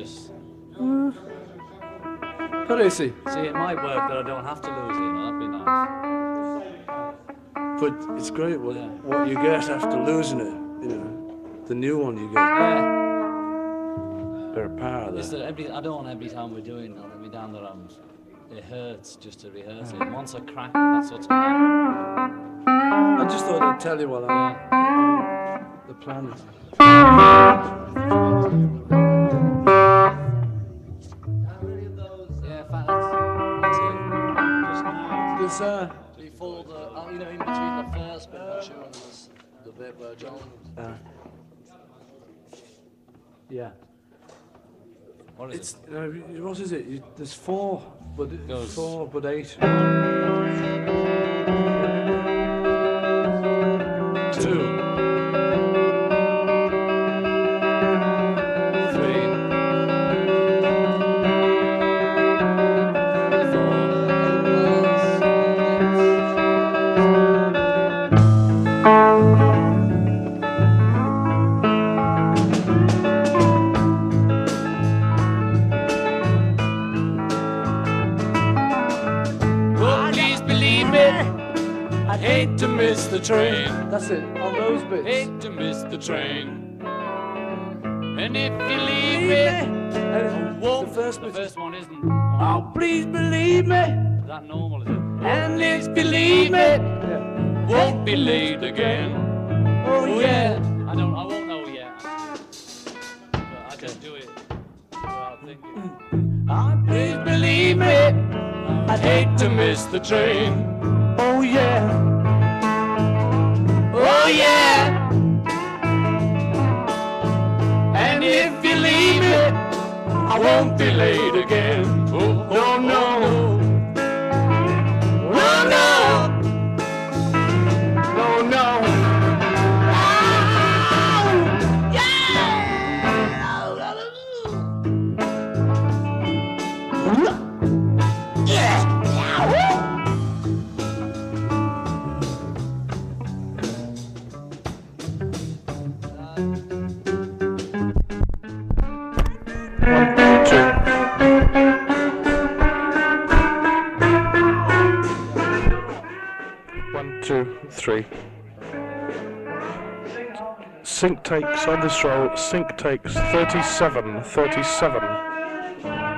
just mm. But is he? see it might work that I don't have to lose it. You know, that'd be nice. But it's great what, Yeah. what you get after losing it. You know, the new one you get. Yeah. Bit of power It's there. that every, I don't want every time we're doing it, every time that I'm, it hurts just to rehearse it. Once I crack it, that's what's hard. I just thought I'd tell you what I, Yeah. the plan is. Now. There's uh, Before the, uh, you know, in between the first bit, I'm sure, and this, the bit where John. uh, Yeah. What is it's uh, what is it? You, there's four, but it- Goes- four, but eight. Two, hate to miss the train. that's it. On those bits. Hate to miss the train. And if you leave me, And won't- the first The first one isn't. oh, please believe me. Is that normal, is it? And if you leave me, oh, Yeah. won't be late again. Oh yeah. I don't. I won't know yet. But I just do it without thinking. Oh, please believe me. I'd hate to miss the train. Won't be late again. Oh, no, no. No, no. No. Oh, three. Sync takes on this roll. Sync takes 37, 37.